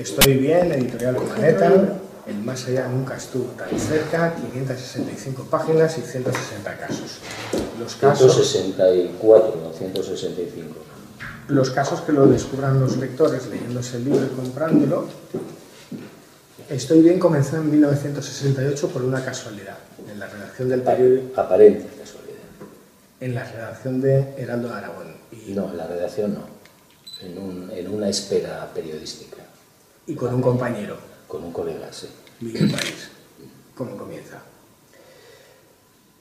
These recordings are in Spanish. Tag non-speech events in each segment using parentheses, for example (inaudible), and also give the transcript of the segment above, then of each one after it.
Estoy bien, editorial Planeta, el más allá nunca estuvo tan cerca, 565 páginas y 160 casos. Los casos 164, no 165. Los casos que lo descubran los lectores leyéndose el libro y comprándolo. Estoy bien comenzó en 1968 por una casualidad, en la redacción del periódico. Aparente casualidad. En la redacción de Heraldo de Aragón. Y... No, en la redacción no, en, un, en una espera periodística. Y con un compañero. Con un colega, sí. Miguel París. ¿Cómo comienza?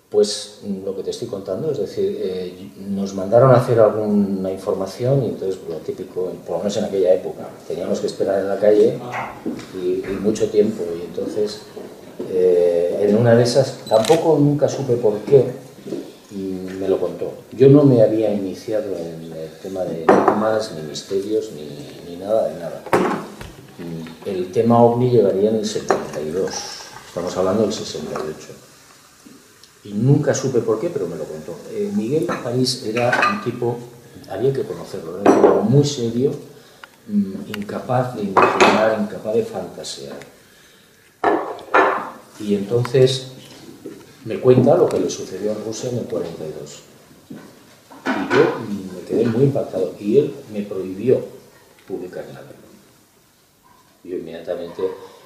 Pues lo que te estoy contando, es decir, eh, nos mandaron a hacer alguna información y entonces lo típico, por lo menos en aquella época, teníamos que esperar en la calle y, mucho tiempo y entonces eh, en una de esas, tampoco nunca supe por qué, me lo contó. Yo no me había iniciado en el tema de enigmas, ni misterios, ni, ni nada de nada el tema ovni llegaría en el 72, estamos hablando del 68. Y nunca supe por qué, pero me lo contó. Eh, Miguel París era un tipo, había que conocerlo, era un tipo muy serio, mm, incapaz de imaginar, incapaz de fantasear. Y entonces me cuenta lo que le sucedió en Rusia en el 42. Y yo me quedé muy impactado. Y él me prohibió publicar nada. Y inmediatamente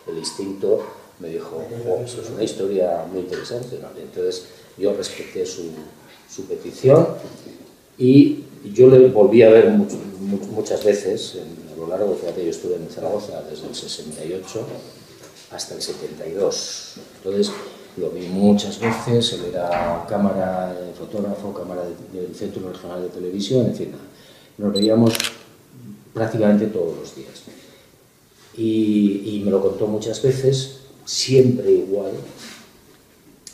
el instinto me dijo, oh, eso es una historia muy interesante. Entonces yo respeté su, su, petición y yo le volví a ver muchas veces a lo largo, fíjate, yo estuve en Zaragoza desde el 68 hasta el 72. Entonces lo vi muchas veces, él era cámara, fotógrafo, cámara del Centro Regional de Televisión, en fin, nos veíamos prácticamente todos los días y, me lo contó muchas veces, siempre igual.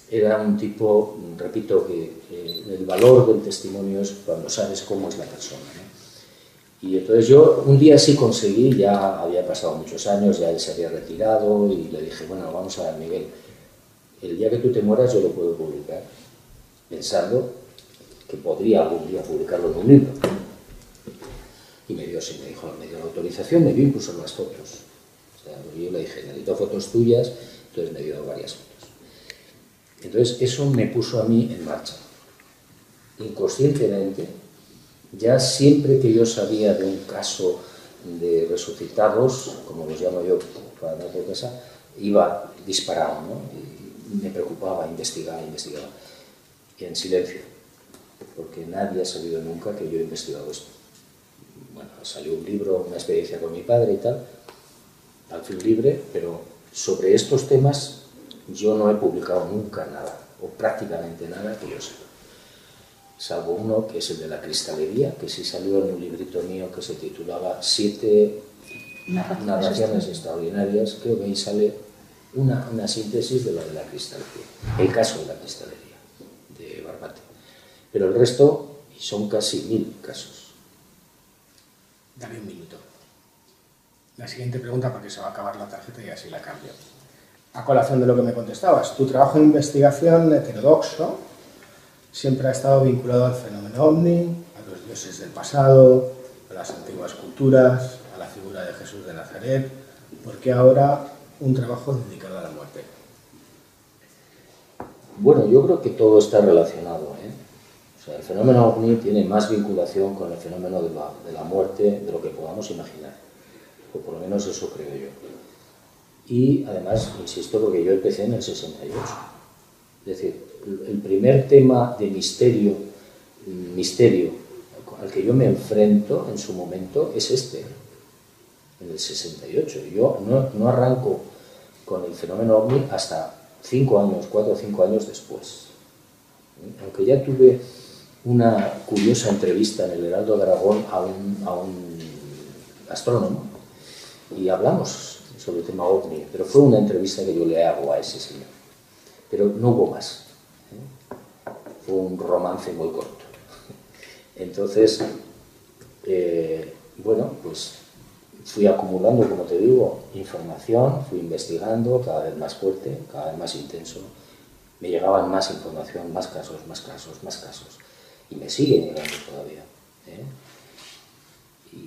Era un tipo, repito, que el valor del testimonio es cuando sabes cómo es la persona. Y entonces yo un día sí conseguí, ya había pasado muchos años, ya él se había retirado y le dije, bueno, vamos a ver, Miguel, el día que tú te mueras yo lo puedo publicar, pensando que podría algún día publicarlo en un libro. Y me dio, sí, me dijo, me dio la autorización, me dio incluso las fotos yo le dije, necesito fotos tuyas, entonces me dio varias fotos. Entonces eso me puso a mí en marcha. Inconscientemente, ya siempre que yo sabía de un caso de resucitados, como los llamo yo para dar casa, iba disparado, ¿no? Y me preocupaba, investigaba, investigaba. Y en silencio, porque nadie ha sabido nunca que yo he investigado esto. Bueno, salió un libro, una experiencia con mi padre y tal, al fin libre, pero sobre estos temas yo no he publicado nunca nada, o prácticamente nada que yo sepa. Salvo uno que es el de la cristalería, que sí salió en un librito mío que se titulaba Siete narraciones extraordinarias. Creo que ahí sale una, una síntesis de lo de la cristalería, el caso de la cristalería de Barbate. Pero el resto son casi mil casos. Dame un minuto la siguiente pregunta porque se va a acabar la tarjeta y así la cambio. A colación de lo que me contestabas, tu trabajo de investigación heterodoxo siempre ha estado vinculado al fenómeno ovni, a los dioses del pasado, a las antiguas culturas, a la figura de Jesús de Nazaret. ¿Por qué ahora un trabajo dedicado a la muerte? Bueno, yo creo que todo está relacionado. ¿eh? O sea, el fenómeno ovni tiene más vinculación con el fenómeno de la, de la muerte de lo que podamos imaginar o por lo menos eso creo yo. Y además, insisto, porque yo empecé en el 68. Es decir, el primer tema de misterio, misterio al que yo me enfrento en su momento es este, en el 68. Yo no, no arranco con el fenómeno OVNI hasta cinco años, cuatro o cinco años después. Aunque ya tuve una curiosa entrevista en el Heraldo de Aragón a un, a un astrónomo y hablamos sobre el tema ovni, pero fue una entrevista que yo le hago a ese señor. Pero no hubo más. ¿eh? Fue un romance muy corto. Entonces, eh, bueno, pues fui acumulando, como te digo, información, fui investigando cada vez más fuerte, cada vez más intenso. Me llegaban más información, más casos, más casos, más casos. Y me siguen llegando todavía. ¿eh?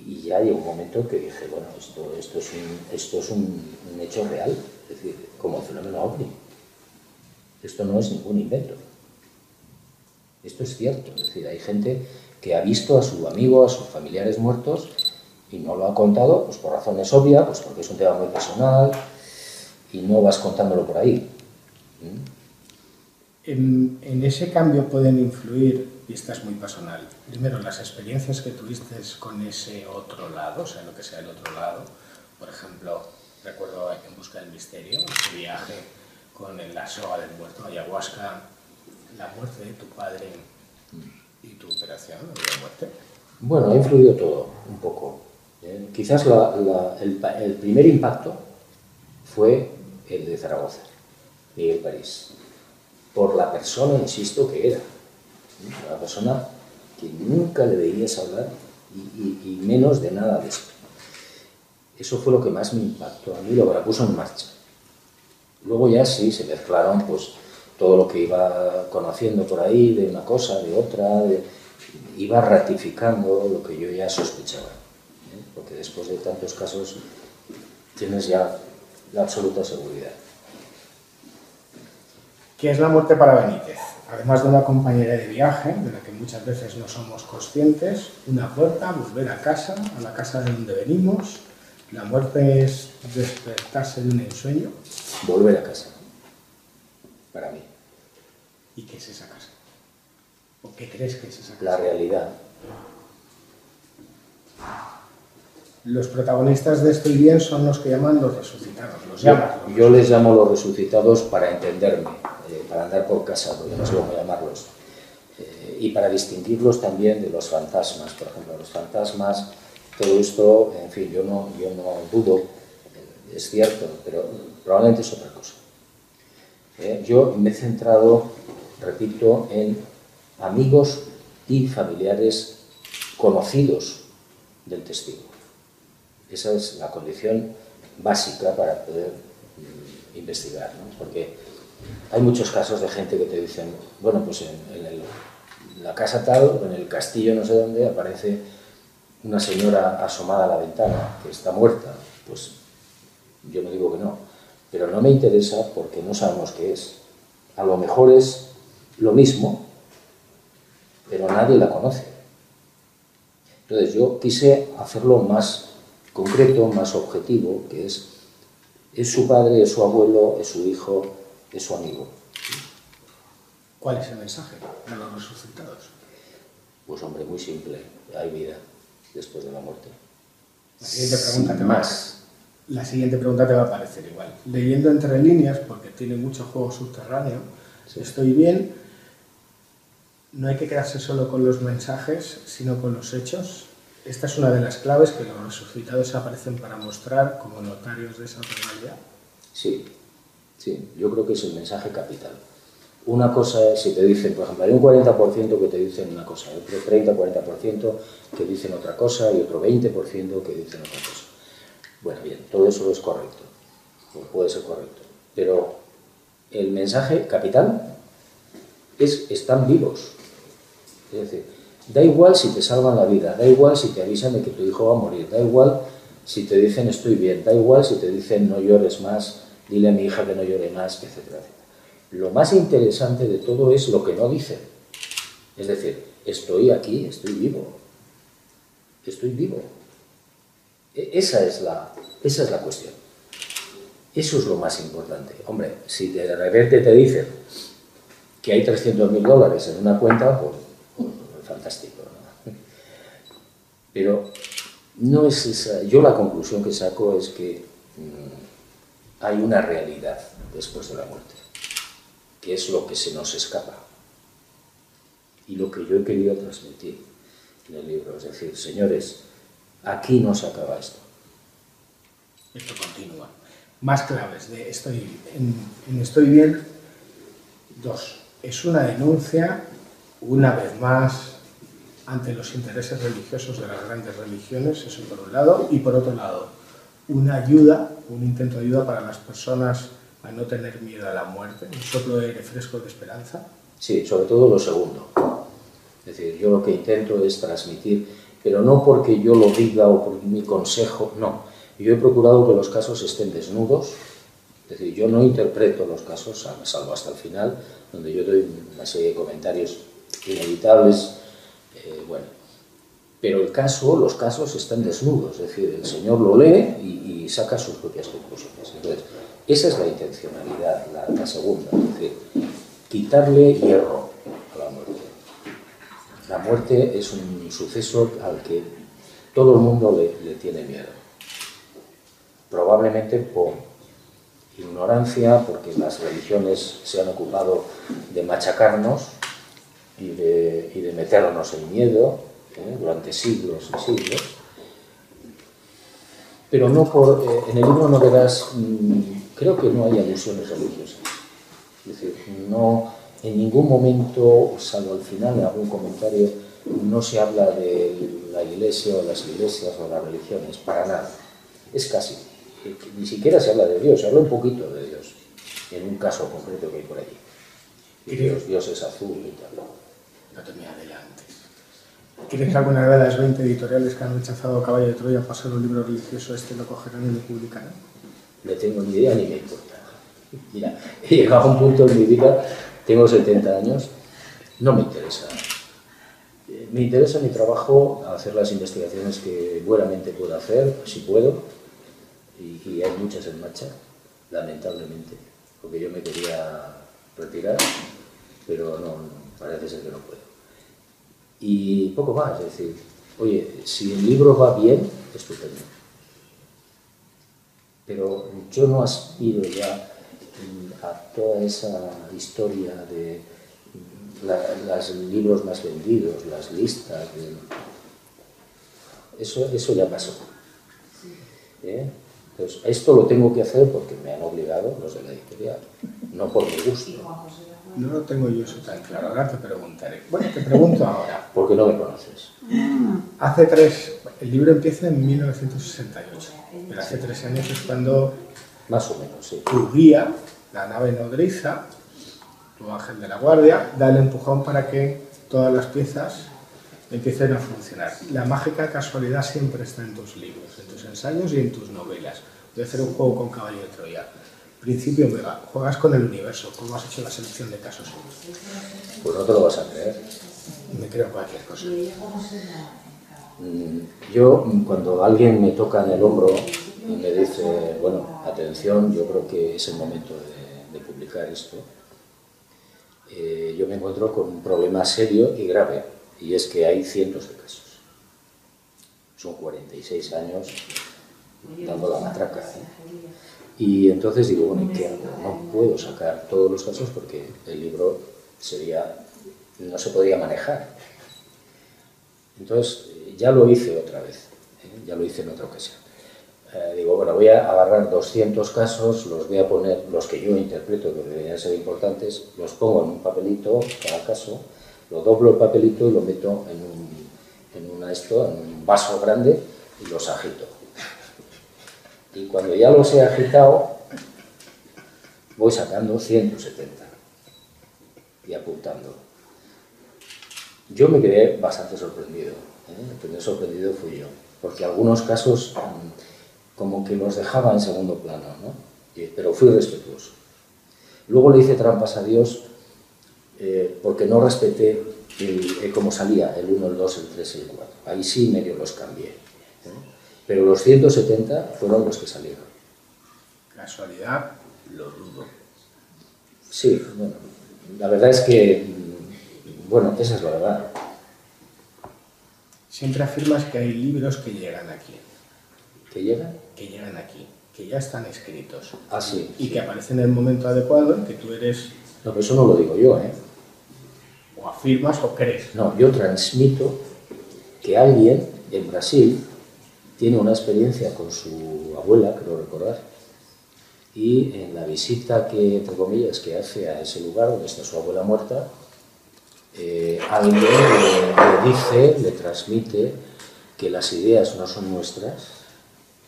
Y, ya llegó un momento que dije, bueno, esto, esto es, un, esto es un, hecho real, es decir, como fenómeno ovni. Esto no es ningún invento. Esto es cierto, es decir, hay gente que ha visto a su amigo, a sus familiares muertos y no lo ha contado, pues por razones obvias, pues porque es un tema muy personal y no vas contándolo por ahí. En, en, ese cambio pueden influir, y esta es muy personal, primero las experiencias que tuviste con ese otro lado, o sea, lo que sea el otro lado. Por ejemplo, recuerdo En Busca del Misterio, ese viaje con la soga del muerto, ayahuasca, la muerte de tu padre y tu operación de muerte. Bueno, ha influido todo, un poco. ¿eh? Quizás el, el primer impacto fue el de Zaragoza, Miguel París por la persona, insisto, que era. Una persona que nunca le veías hablar y, menos de nada de esto. Eso fue lo que más me impactó a mí, lo que la puso en marcha. Luego ya sí, se mezclaron pues todo lo que iba conociendo por ahí, de una cosa, de otra, iba ratificando lo que yo ya sospechaba. ¿eh? Porque después de tantos casos tienes ya la absoluta seguridad. ¿Qué es la muerte para Benítez? Además de una compañera de viaje, de la que muchas veces no somos conscientes, una puerta, volver a casa, a la casa de donde venimos. La muerte es despertarse de un ensueño. Volver a casa, para mí. ¿Y qué es esa casa? ¿O qué crees que es esa casa? La realidad. Los protagonistas de Estoy Bien son los que llaman los resucitados. Los yo, yo les llamo los resucitados para entenderme para andar por casa, sé cómo llamarlos, eh, y para distinguirlos también de los fantasmas, por ejemplo, los fantasmas, todo esto, en fin, yo no, yo no dudo, eh, es cierto, pero probablemente es otra cosa. Eh, yo me he centrado, repito, en amigos y familiares conocidos del testigo. Esa es la condición básica para poder mm, investigar, ¿no? porque hay muchos casos de gente que te dicen, bueno, pues en, la casa tal en el castillo no sé dónde aparece una señora asomada a la ventana que está muerta. Pues yo me digo que no. Pero no me interesa porque no sabemos qué es. A lo mejor es lo mismo, pero nadie la conoce. Entonces yo quise hacerlo más concreto, más objetivo, que es, es su padre, es su abuelo, es su hijo, es su amigo. ¿Cuál es el mensaje de los resucitados? Pues hombre, muy simple. Hay vida después de la muerte. La siguiente pregunta te más. Va, la siguiente pregunta te va a parecer igual. Leyendo entre líneas, porque tiene mucho juego subterráneo, estoy bien, no hay que quedarse solo con los mensajes, sino con los hechos. Esta es una de las claves que los resucitados aparecen para mostrar como notarios de esa realidad. Sí, Sí, yo creo que es el mensaje capital. Una cosa es si te dicen, por ejemplo, hay un 40% que te dicen una cosa, otro 30-40% que dicen otra cosa y otro 20% que dicen otra cosa. Bueno, bien, todo eso es correcto, puede ser correcto, pero el mensaje capital es están vivos. Es decir, da igual si te salvan la vida, da igual si te avisan de que tu hijo va a morir, da igual si te dicen estoy bien, da igual si te dicen no llores más, dile a mi hija que no llore más, etcétera, etcétera. Lo más interesante de todo es lo que no dicen. Es decir, estoy aquí, estoy vivo. Estoy vivo. E, esa es la, esa es la cuestión. Eso es lo más importante. Hombre, si de repente te dicen que hay 300 mil dólares en una cuenta, pues, pues fantástico. Pero no es esa. Yo la conclusión que saco es que mm, hay una realidad después de la muerte, que es lo que se nos escapa. Y lo que yo he querido transmitir en el libro, es decir, señores, aquí no se acaba esto. Esto continúa. Más claves de estoy, en, Estoy bien, dos. Es una denuncia, una vez más, ante los intereses religiosos de las grandes religiones, eso por un lado, y por otro lado, una ayuda, un intento de ayuda para las personas a no tener miedo a la muerte, un soplo de aire de esperanza? Sí, sobre todo lo segundo. Es decir, yo lo que intento es transmitir pero no porque yo lo diga o por mi consejo, no. Yo he procurado que los casos estén desnudos, es decir, yo no interpreto los casos, salvo hasta el final, donde yo doy una serie de comentarios inevitables, eh, bueno, pero el caso, los casos están desnudos, es decir, el Señor lo lee y, saca sus propias conclusiones. Entonces, esa es la intencionalidad, la, segunda, es quitarle hierro a la muerte. La muerte es un suceso al que todo el mundo le, le tiene miedo. Probablemente por ignorancia, porque las religiones se han ocupado de machacarnos y de, y de meternos en miedo ¿eh? durante siglos y siglos. Pero no por, eh, en el libro no verás, mm, creo que no hay alusiones religiosas. Es decir, no, en ningún momento, salvo al final en algún comentario, no se habla de la iglesia o las iglesias o las religiones, para nada. Es casi ni siquiera se habla de Dios, se habla un poquito de Dios, en un caso concreto que hay por allí. Y Dios, Dios es azul y tal. No te adelante. ¿Crees que alguna de las 20 editoriales que han rechazado Caballo de Troya pasar un libro religioso este lo cogerán y lo publicarán? No tengo ni idea ni me importa. Mira, he llegado a un punto en mi vida, tengo 70 años, no me interesa. Me interesa mi trabajo, hacer las investigaciones que buenamente puedo hacer, si puedo, y, hay muchas en marcha, lamentablemente, porque yo me quería retirar, pero no, parece ser que no puedo. Y poco más, es decir, oye, si el libro va bien, estupendo. Pero yo no aspiro ya a toda esa historia de los libros más vendidos, las listas. Eso, eso ya pasó. ¿Eh? Esto lo tengo que hacer porque me han obligado los de la editorial, no por mi gusto. No lo tengo yo eso tan claro, ahora te preguntaré. Bueno, te pregunto ahora. ¿Por qué no me conoces? Hace tres, el libro empieza en 1968, pero hace tres años es cuando... Más o menos, sí. Tu guía, la nave nodriza, tu ángel de la guardia, da el empujón para que todas las piezas empiecen a funcionar. La mágica casualidad siempre está en tus libros, en tus ensayos y en tus novelas. Voy a hacer un juego con Caballo de Troya. Principio Omega, juegas con el universo. ¿Cómo has hecho la selección de casos? Pues no te lo vas a creer. Me creo cualquier cosa. Mm, yo, cuando alguien me toca en el hombro y me dice, bueno, atención, yo creo que es el momento de, publicar esto, eh, yo me encuentro con un problema serio y grave y es que hay cientos de casos. Son 46 años dando la matraca. ¿eh? Y entonces digo, bueno, ¿qué hago? No puedo sacar todos los casos porque el libro sería, no se podría manejar. Entonces, ya lo hice otra vez, ¿eh? ya lo hice en otra ocasión. Eh, digo, bueno, voy a agarrar 200 casos, los voy a poner, los que yo interpreto que deberían ser importantes, los pongo en un papelito, cada caso, lo doblo el papelito y lo meto en un, una esto, en un vaso grande y los agito. Y cuando ya los he agitado, voy sacando 170 y apuntando. Yo me quedé bastante sorprendido. ¿eh? El primer sorprendido fui yo, porque algunos casos mm, como que los dejaba en segundo plano, ¿no? pero fui respetuoso. Luego le hice trampas a Dios eh, porque no respeté el, cómo salía el 1, el 2, el 3 y el 4. Ahí sí medio los cambié. ¿eh? Pero los 170 fueron los que salieron. Casualidad, lo dudo. Sí, bueno, la verdad es que, bueno, esa es la verdad. Siempre afirmas que hay libros que llegan aquí. ¿Que llegan? Que llegan aquí, que ya están escritos. Ah, sí. Y que aparecen en el momento adecuado en que tú eres... No, pero eso no lo digo yo, ¿eh? O afirmas o crees. No, yo transmito que alguien en Brasil tiene una experiencia con su abuela, creo recordar, y en la visita que, entre comillas, que hace a ese lugar donde está su abuela muerta, eh, alguien le, dice, le transmite que las ideas no son nuestras,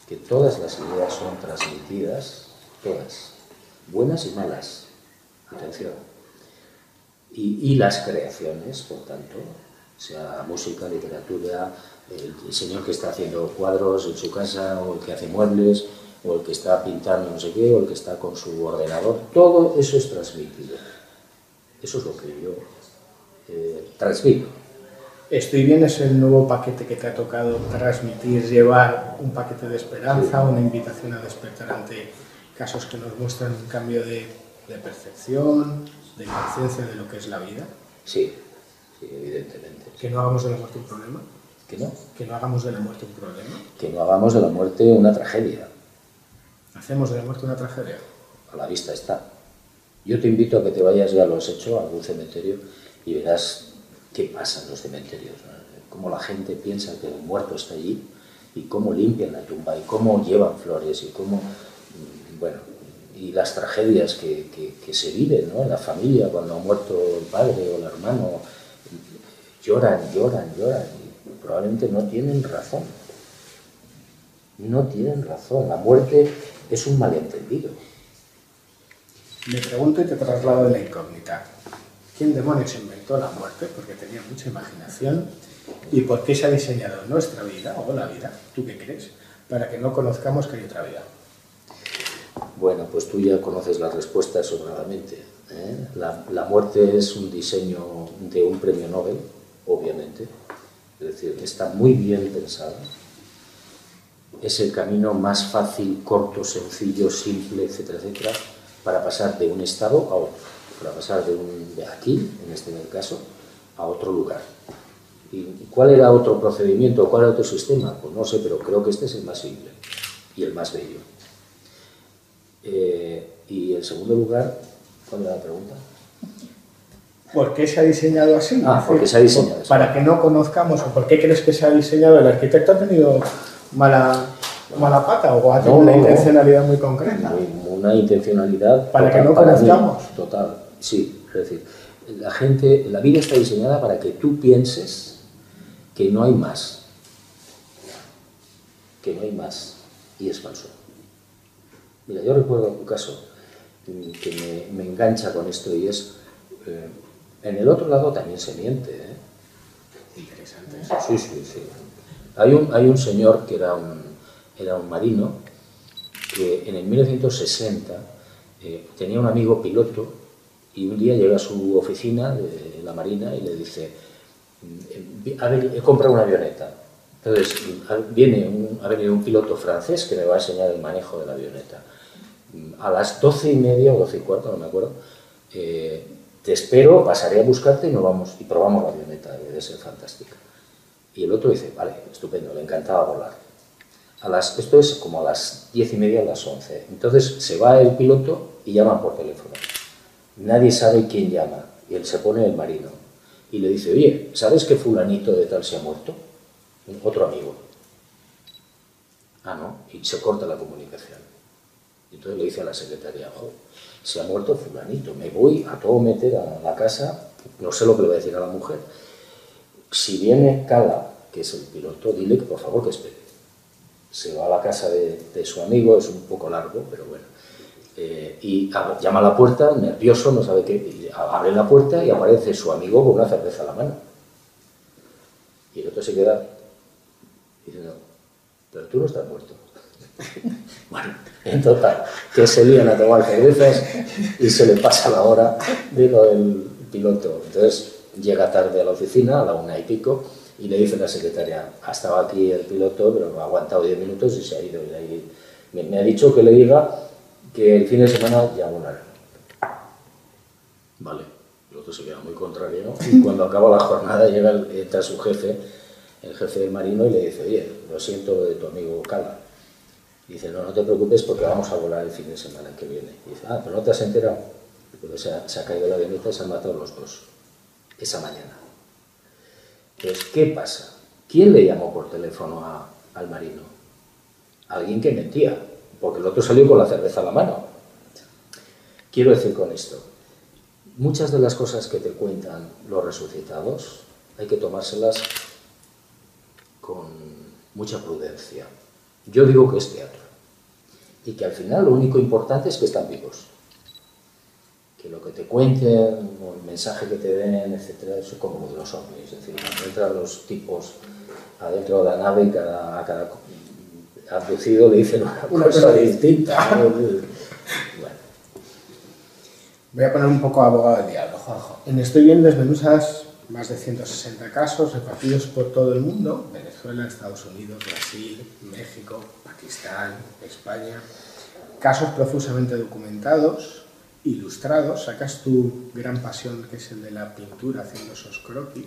que todas las ideas son transmitidas, todas, buenas y malas. Atención y, las creaciones, por tanto, sea música, literatura, el señor que está haciendo cuadros en su casa, o el que hace muebles, o el que está pintando no sé qué, o el que está con su ordenador, todo eso es transmitido. Eso es lo que yo eh, transmito. Estoy bien, es el nuevo paquete que te ha tocado transmitir, llevar un paquete de esperanza, una invitación a despertar ante casos que nos muestran un cambio de, de percepción, de conciencia de lo que es la vida. Sí, sí, evidentemente. Que no hagamos de la muerte un problema. ¿Que no? Que no hagamos de la muerte un problema. Que no hagamos de la muerte una tragedia. ¿Hacemos de la muerte una tragedia? A la vista está. Yo te invito a que te vayas, ya lo has hecho, a algún cementerio y verás qué pasa en los cementerios. Cómo la gente piensa que el muerto está allí y cómo limpian la tumba y cómo llevan flores y cómo, mm, bueno, y las tragedias que, que, se viven ¿no? en la familia cuando ha muerto el padre o el hermano. Lloran, lloran, lloran y probablemente no tienen razón. No tienen razón. La muerte es un malentendido. Me pregunto y te traslado de la incógnita. ¿Quién demonios inventó la muerte? Porque tenía mucha imaginación. ¿Y por qué se ha diseñado nuestra vida o la vida? ¿Tú qué crees? Para que no conozcamos que hay otra vida. Bueno, pues tú ya conoces la respuesta sobradamente. ¿eh? La, la, muerte es un diseño de un premio Nobel, obviamente. Es decir, está muy bien pensada. Es el camino más fácil, corto, sencillo, simple, etcétera, etcétera, para pasar de un estado a otro para pasar de, un, de aquí, en este caso, a otro lugar. ¿Y cuál era otro procedimiento, cuál era otro sistema? Pues no sé, pero creo que este es el más simple y el más bello. Eh, y en segundo lugar, ¿cuál era la pregunta? ¿Por qué se ha diseñado así? Ah, porque se ha diseñado así. Para que no conozcamos, o por qué crees que se ha diseñado, el arquitecto ha tenido mala, mala pata o ha tenido una intencionalidad muy concreta. una intencionalidad. Para que no conozcamos. total. Sí, es decir, la gente, la vida está diseñada para que tú pienses que no hay más, que no hay más, y es falso. Mira, yo recuerdo un caso que me, engancha con esto y es, eh, en el otro lado también se miente. ¿eh? Interesante. Sí, sí, sí. Hay un, hay un señor que era un, era un marino que en el 1960 eh, tenía un amigo piloto y un día llega a su oficina de la Marina y le dice, he comprado una avioneta. Entonces, viene ha venido un piloto francés que me va a enseñar el manejo de la avioneta. A las doce y media o doce y cuarto, no me acuerdo, eh, te espero, pasaré a buscarte y nos vamos y probamos la avioneta, debe ser fantástica. Y el otro dice, vale, estupendo, le encantaba volar. A las, esto es como a las diez y media, a las once. Entonces se va el piloto y llaman por teléfono. Nadie sabe quién llama. Y él se pone el marino. Y le dice, oye, ¿sabes que fulanito de tal se ha muerto? Otro amigo. Ah, no. Y se corta la comunicación. Y entonces le dice a la secretaria, se ha muerto fulanito. Me voy a todo meter a la casa. No sé lo que le voy a decir a la mujer. Si viene Cala, que es el piloto, dile que por favor que espere. Se va a la casa de, de su amigo, es un poco largo, pero bueno eh, y llama a la puerta, nervioso, no sabe qué, abre la puerta y aparece su amigo con una cerveza a la mano. Y el otro se queda diciendo, pero tú no estás muerto. (laughs) bueno, en total, que se lían a tomar cervezas y se le pasa la hora de lo del piloto. Entonces llega tarde a la oficina, a la una y pico, y le dice a la secretaria, ha estado aquí el piloto, pero ha aguantado diez minutos y se ha ido. Me ha dicho que le diga que el fin de semana ya volará. Vale, el otro se queda muy contrario y cuando acaba la jornada llega entra su jefe, el jefe del marino, y le dice, oye, lo siento de tu amigo Cala. Dice, no, no te preocupes porque vamos a volar el fin de semana que viene. Y dice, ah, pero no te has enterado. Porque se ha, se ha caído la avioneta y se han matado los dos esa mañana. Entonces, ¿qué pasa? ¿Quién le llamó por teléfono al marino? Alguien que mentía porque el otro salió con la cerveza a la mano. Quiero decir con esto, muchas de las cosas que te cuentan los resucitados hay que tomárselas con mucha prudencia. Yo digo que es teatro y que al final lo único importante es que están vivos. Que lo que te cuenten, o el mensaje que te den, etcétera, es como de los ovnis. Es decir, cuando entran los tipos adentro de la nave y cada, a cada abducido le dicen una, Una cosa, cosa distinta. ¿no? bueno, Voy a poner un poco abogado del diablo, Juanjo. En Estoy Bien desmenuzas más de 160 casos repartidos por todo el mundo, Venezuela, Estados Unidos, Brasil, México, Pakistán, España. Casos profusamente documentados, ilustrados. Sacas tu gran pasión, que es el de la pintura, haciendo esos croquis.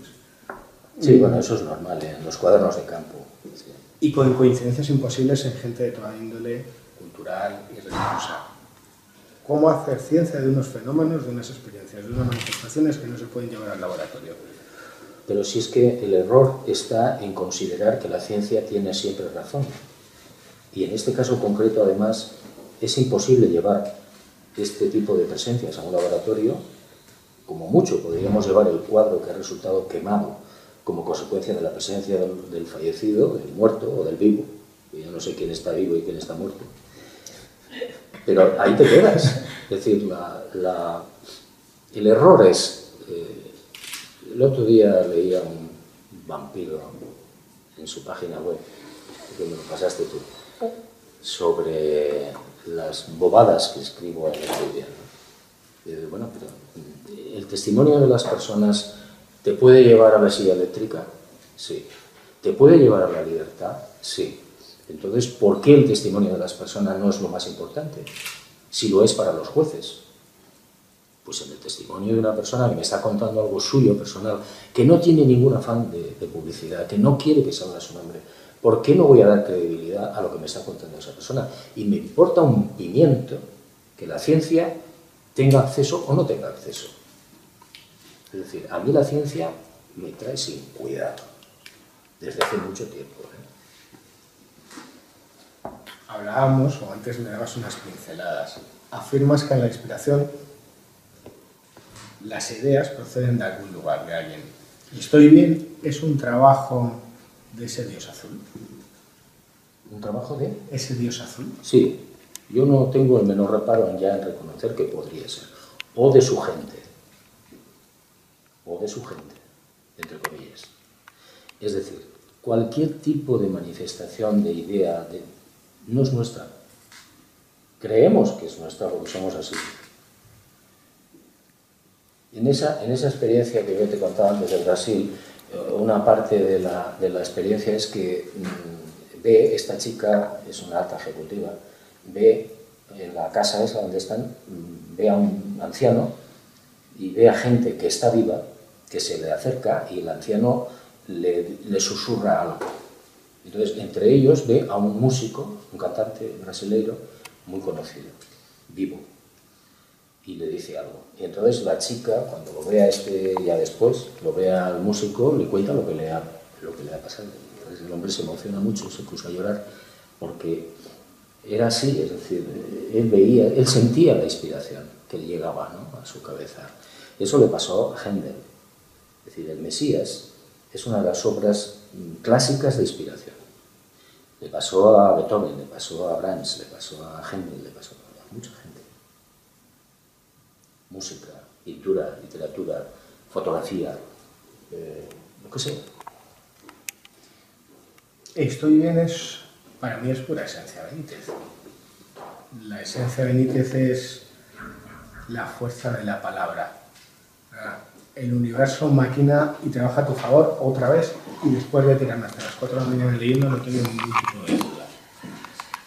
sí, bueno, eso es normal, ¿eh? en los cuadernos de campo. sí. Y con coincidencias imposibles en gente de toda índole cultural y religiosa. ¿Cómo hacer ciencia de unos fenómenos, de unas experiencias, de unas manifestaciones que no se pueden llevar al laboratorio? Pero si es que el error está en considerar que la ciencia tiene siempre razón. Y en este caso concreto, además, es imposible llevar este tipo de presencias a un laboratorio. Como mucho, podríamos llevar el cuadro que ha resultado quemado como consecuencia de la presencia del, fallecido, del muerto o del vivo. Yo no sé quién está vivo y quién está muerto. Pero ahí te quedas. (laughs) Es decir, la- la- el error es... eh, el otro día leía un vampiro en su página web, que me lo pasaste tú, sobre las bobadas que escribo en el. Y digo, bueno, pero mm, el testimonio de las personas te puede llevar a la silla eléctrica, sí. ¿Te puede llevar a la libertad? Sí. Entonces, ¿por qué el testimonio de las personas no es lo más importante? Si lo es para los jueces. Pues en el testimonio de una persona que me está contando algo suyo, personal, que no tiene ningún afán de, publicidad, que no quiere que salga su nombre, ¿por qué no voy a dar credibilidad a lo que me está contando esa persona? Y me importa un pimiento que la ciencia tenga acceso o no tenga acceso. Es decir, a mí la ciencia me trae sin cuidado, desde hace mucho tiempo. Hablábamos, o antes me dabas unas pinceladas. Afirmas que en la inspiración las ideas proceden de algún lugar, de alguien. Y Estoy bien, es un trabajo de ese dios azul. ¿Un trabajo de...? Ese dios azul. Sí, yo no tengo el menor reparo en ya en reconocer que podría ser. O de su gente. O de su gente, entre comillas. Es decir, cualquier tipo de manifestación de idea de, no es nuestra. Creemos que es nuestra porque somos así. En esa, en esa experiencia que yo te contaba antes de Brasil, eh, una parte de la, de la experiencia es que mm, ve esta chica, es una alta ejecutiva, ve en la casa esa donde están, mm, ve a un anciano y ve a gente que está viva, que se le acerca y el anciano le, le susurra algo. Entonces, entre ellos ve a un músico, un cantante brasileiro muy conocido, vivo, y le dice algo. Y entonces la chica, cuando lo ve a este ya después, lo ve al músico, le cuenta lo que le ha, lo que le ha pasado. Entonces el hombre se emociona mucho, se puso a llorar, porque era así, es decir, él veía, él sentía la inspiración que le llegaba ¿no? a su cabeza. Eso le pasó a Händel. Es decir, el Mesías es una de las obras mm, clásicas de inspiración. Le pasó a Beethoven, le pasó a Brahms, le pasó a Händel, le pasó a mucha gente. Música, pintura, literatura, fotografía, eh, lo que sea. Estoy bien es, para mí es pura esencia Benítez. La esencia Benítez es la fuerza de la palabra. El universo maquina y trabaja a tu favor otra vez y después de tirarme hasta las 4 de la mañana leyendo no tengo ningún tipo de duda.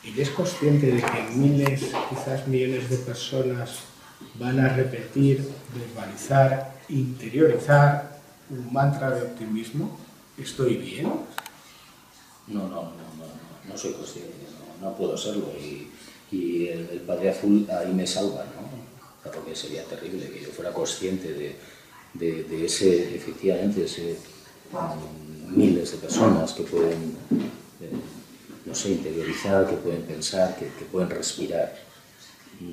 ¿Eres consciente de que miles, quizás millones de personas van a repetir, verbalizar, interiorizar un mantra de optimismo? ¿Estoy bien? No, no, no, no, no, soy consciente, no, no puedo serlo. Y, y el, el Padre Azul ahí me salva, ¿no? Claro que sería terrible que yo fuera consciente de, de, de ese, efectivamente, ese um, miles de personas que pueden, eh, no sé, interiorizar, que pueden pensar, que, que pueden respirar.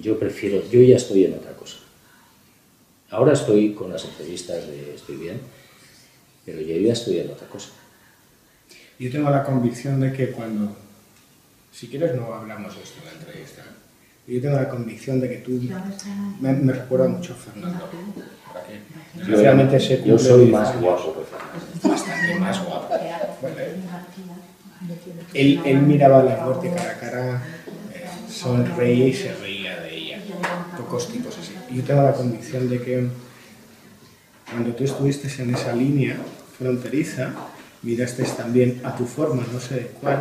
Yo prefiero, yo ya estoy en otra cosa. Ahora estoy con las entrevistas de Estoy bien, pero yo ya estoy en otra cosa. Yo tengo la convicción de que cuando, si quieres no hablamos de esto en la entrevista, Yo tengo la convicción de que tú me, me recuerda mucho a Fernando. Ese Yo cumple soy de más años. guapo que Fernando. Bastante más guapo. Bueno, él, él miraba la muerte cara a cara, eh, sonreía y se reía de ella. Pocos tipos así. Yo tengo la convicción de que cuando tú estuviste en esa línea fronteriza, miraste también a tu forma, no sé de cuál,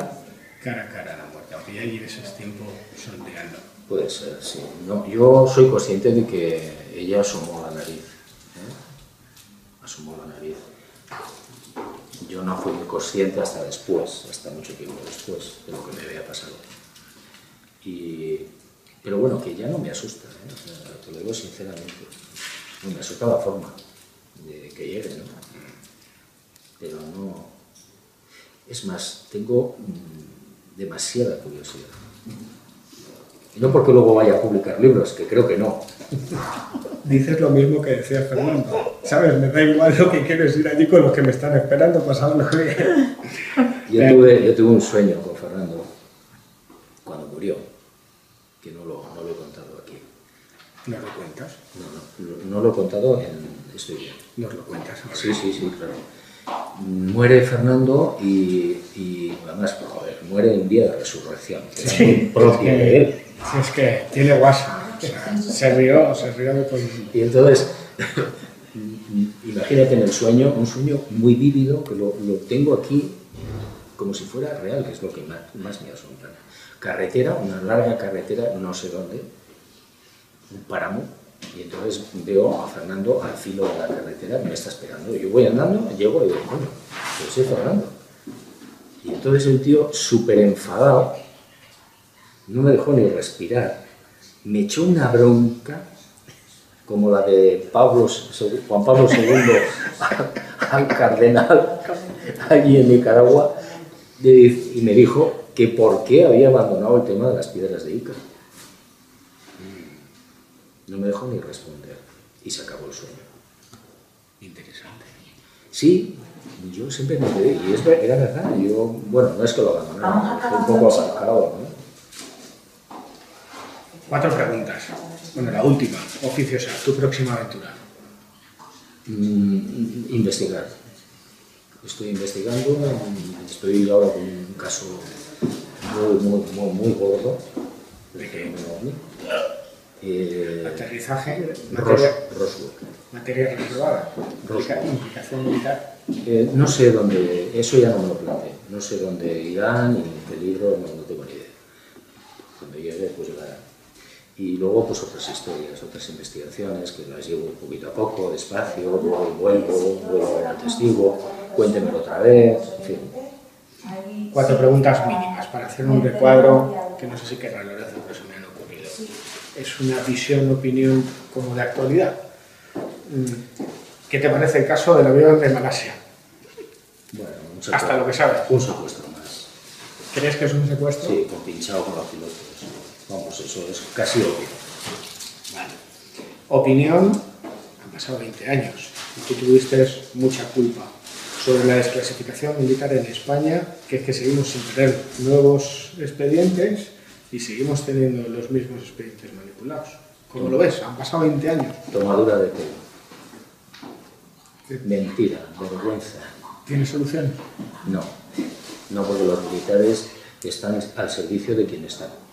cara a cara a la muerte, aunque ya lleves ese tiempo sondeando. Puede ser, sí. No, yo soy consciente de que ella asomó la. La nariz. Yo no fui muy consciente hasta después, hasta mucho tiempo después de lo que me había pasado. Y, pero bueno, que ya no me asusta, ¿eh? Te lo digo sinceramente. Me asusta la forma de que llegue, ¿no? Pero no... Es más, tengo mm, demasiada curiosidad. Y no porque luego vaya a publicar libros, que creo que no. (laughs) Dices lo mismo que decía Fernando. ¿Sabes? Me da igual lo que quieres ir allí con los que me están esperando, pasarlo bien. Yo tuve, yo tuve un sueño con Fernando cuando murió, que no lo, no lo he contado aquí. ¿Nos lo cuentas? No, no, no lo he contado en Estoy bien. Nos lo cuentas. ahora. Sí, sí, sí, claro. Muere Fernando y, y además, joder, muere en día de resurrección, que era muy de él. Sí, es que tiene guasa. O sea, se rió, se rió de todo. Y entonces, imagínate en el sueño, un sueño muy vívido, que lo, lo tengo aquí como si fuera real, que es lo que más, más me asombra. Carretera, una larga carretera, no sé dónde, un páramo, y entonces veo a Fernando al filo de la carretera, me está esperando. Yo voy andando, llego y digo, bueno, pues soy Fernando. Y entonces el tío, súper enfadado, no me dejó ni respirar, me echó una bronca como la de Pablo, Juan Pablo II (laughs) al cardenal allí en Nicaragua y me dijo que por qué había abandonado el tema de las piedras de Ica. No me dejó ni responder y se acabó el sueño. Interesante. Sí, yo siempre me quedé, y es, era verdad, yo, bueno, no es que lo abandonara, un poco aparcado, ¿no? Cuatro preguntas. Bueno, la última, oficiosa, tu próxima aventura. Mm, investigar. Estoy investigando, estoy ahora con un caso muy, muy, muy, muy gordo. ¿De qué? ovni. Eh, Aterrizaje, materia, Roswell. materia reservada, Roswell. implica- implicación militar. Eh, no sé dónde, eso ya no me lo planteé, no sé dónde irán ni libro, no, no tengo ni idea. Cuando llegue, pues llegará. Y luego, pues otras historias, otras investigaciones que las llevo poquito a poco, despacio, voy, vuelvo, vuelvo a ver al testigo, cuéntemelo otra vez, en fin. Cuatro preguntas mínimas para hacer un recuadro que no sé si querrá Lorenzo, pero se me han ocurrido. Es una visión, opinión como de actualidad. Mm, ¿Qué te parece el caso del avión de Malasia? Bueno, un Hasta secuestro, lo que sabes. un secuestro más. ¿Crees que es un secuestro? Sí, con pinchado con los pilotos. Vamos, eso es casi obvio. Vale. Opinión, han pasado 20 años y tú tuviste mucha culpa sobre la desclasificación militar en España, que es que seguimos sin tener nuevos expedientes y seguimos teniendo los mismos expedientes manipulados. ¿Cómo lo ves? Han pasado 20 años. Tomadura de pelo. Mentira, vergüenza. ¿Tiene solución? No, no porque los militares están al servicio de quien están.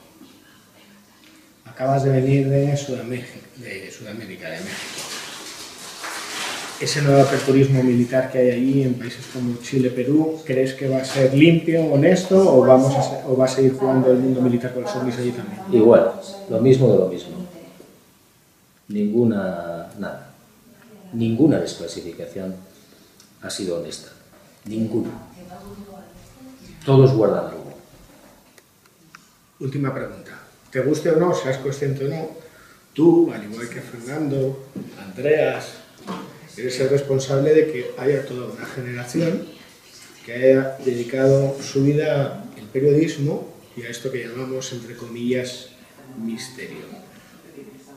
Acabas de venir de Sudamérica, de Sudamérica, de México. Ese nuevo aperturismo militar que hay allí en países como Chile, Perú, ¿crees que va a ser limpio, honesto o, vamos a ser- o va a seguir jugando el mundo militar con los ovnis allí también? Igual, lo mismo de lo mismo. Ninguna, nada. Ninguna desclasificación ha sido honesta. Ninguna. Todos guardan algo. Última pregunta. ¿Te guste o no, seas consciente o no, tú, al igual que Fernando, Andreas, eres el responsable de que haya toda una generación que haya dedicado su vida al periodismo y a esto que llamamos, entre comillas, misterio.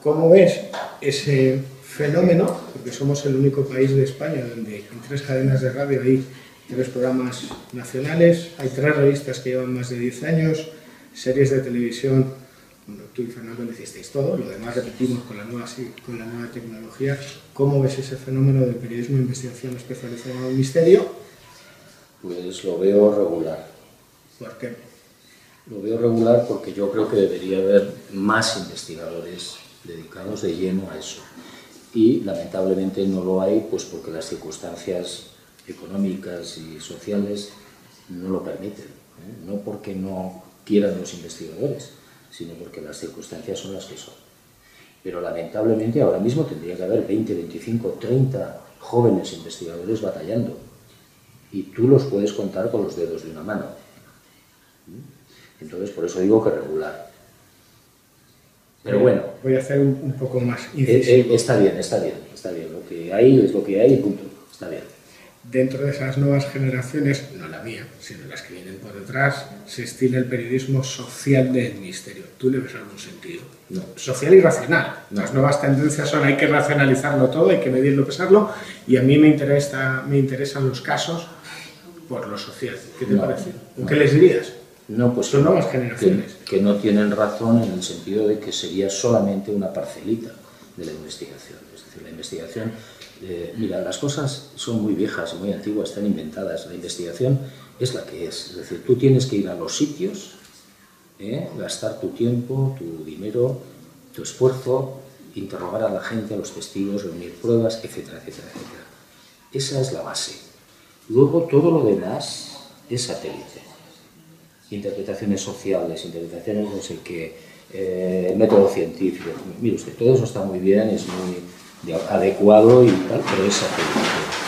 ¿Cómo ves ese fenómeno? Porque somos el único país de España donde en tres cadenas de radio hay tres programas nacionales, hay tres revistas que llevan más de 10 años, series de televisión tú y Fernando lo hicisteis todo, lo demás repetimos con la nueva, con la nueva tecnología. ¿Cómo ves ese fenómeno del periodismo de investigación especializado en el misterio? Pues lo veo regular. ¿Por qué? Lo veo regular porque yo creo que debería haber más investigadores dedicados de lleno a eso. Y lamentablemente no lo hay, pues porque las circunstancias económicas y sociales no lo permiten. ¿eh? No porque no quieran los investigadores, sino porque las circunstancias son las que son. Pero lamentablemente ahora mismo tendría que haber 20, 25, 30 jóvenes investigadores batallando. Y tú los puedes contar con los dedos de una mano. Entonces, por eso digo que regular. Pero bueno. Voy a hacer un, poco más eh, eh, está bien, está bien, está bien. Lo que hay es lo que hay y punto. Está bien dentro de esas nuevas generaciones, no la mía, sino las que vienen por detrás, se estila el periodismo social del misterio. ¿Tú le ves algún sentido? No. Social y racional. Las nuevas tendencias son hay que racionalizarlo todo, hay que medirlo, pesarlo, y a mí me, interesa, me interesan los casos por lo social. ¿Qué te parece? ¿Qué les dirías? No, pues son nuevas generaciones. Que, que no tienen razón en el sentido de que sería solamente una parcelita de la investigación. Es decir, la investigación eh, mira, las cosas son muy viejas, muy antiguas, están inventadas. La investigación es la que es. Es decir, tú tienes que ir a los sitios, ¿eh? gastar tu tiempo, tu dinero, tu esfuerzo, interrogar a la gente, a los testigos, reunir pruebas, etcétera, etcétera, etcétera. Esa es la base. Luego todo lo demás es satélite. Interpretaciones sociales, interpretaciones, no sé qué, eh, método científico. Mire usted, todo eso está muy bien, es muy adecuado y tal, pero es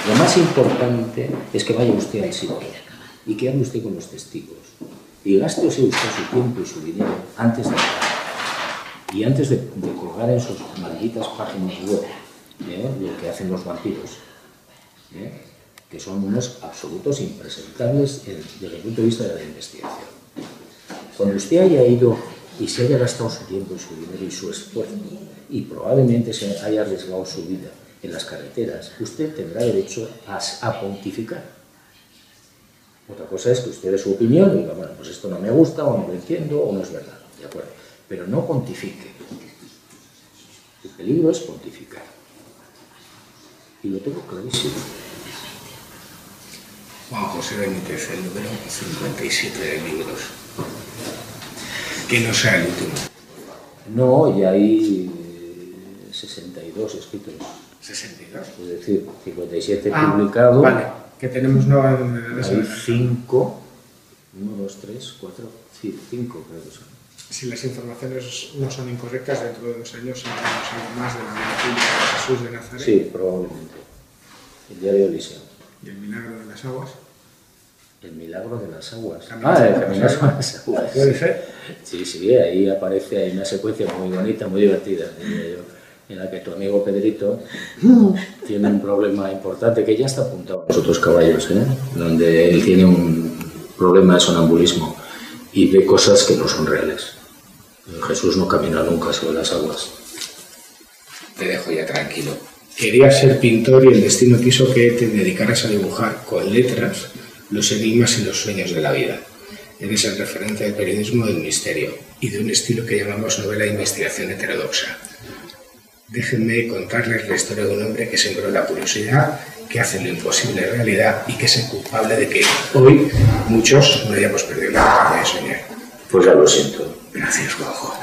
Lo más importante es que vaya usted al sitio y que hable usted con los testigos y gaste usted su tiempo y su dinero antes de y antes de, colgar en sus malditas páginas web ¿eh? lo que hacen los vampiros, ¿eh? que son unos absolutos impresentables desde el punto de vista de la investigación. Cuando usted haya ido y se haya gastado su tiempo, su dinero y su esfuerzo y probablemente se haya arriesgado su vida en las carreteras, usted tendrá derecho a, pontificar. Otra cosa es que usted dé su opinión y diga, bueno, pues esto no me gusta, o no lo entiendo, o no es verdad, ¿de acuerdo? Pero no pontifique. El peligro es pontificar. Y lo tengo clarísimo. Juan José Benítez, el número 57 de libros. Que no sea el último. No, y hay 62 escritos. 62. Es decir, 57 ah, publicados. Vale, que tenemos nuevas Hay 5, 1, 2, 3, 4, 5 creo que son. Si las informaciones no son incorrectas, dentro de dos años sabremos algo más de la vida pública de Jesús de Nazaret. Sí, probablemente. El diario Eliseo. ¿Y el milagro de las aguas? El milagro de las aguas. ah, el camino de las aguas. ¿Puede ser? Sí, sí, ahí aparece hay una secuencia muy bonita, muy divertida, en la que tu amigo Pedrito tiene un problema importante que ya está apuntado a los otros caballos, ¿eh? donde él tiene un problema de sonambulismo y ve cosas que no son reales. Jesús no camina nunca sobre las aguas. Te dejo ya tranquilo. Querías ser pintor y el destino quiso que te dedicaras a dibujar con letras los enigmas y los sueños de la vida. Eres el referente del periodismo del misterio y de un estilo que llamamos novela de investigación heterodoxa. Déjenme contarles la historia de un hombre que sembró la curiosidad, que hace lo imposible realidad y que es el culpable de que hoy muchos no hayamos perdido la capacidad de soñar. Pues ya lo siento. Gracias, Juanjo.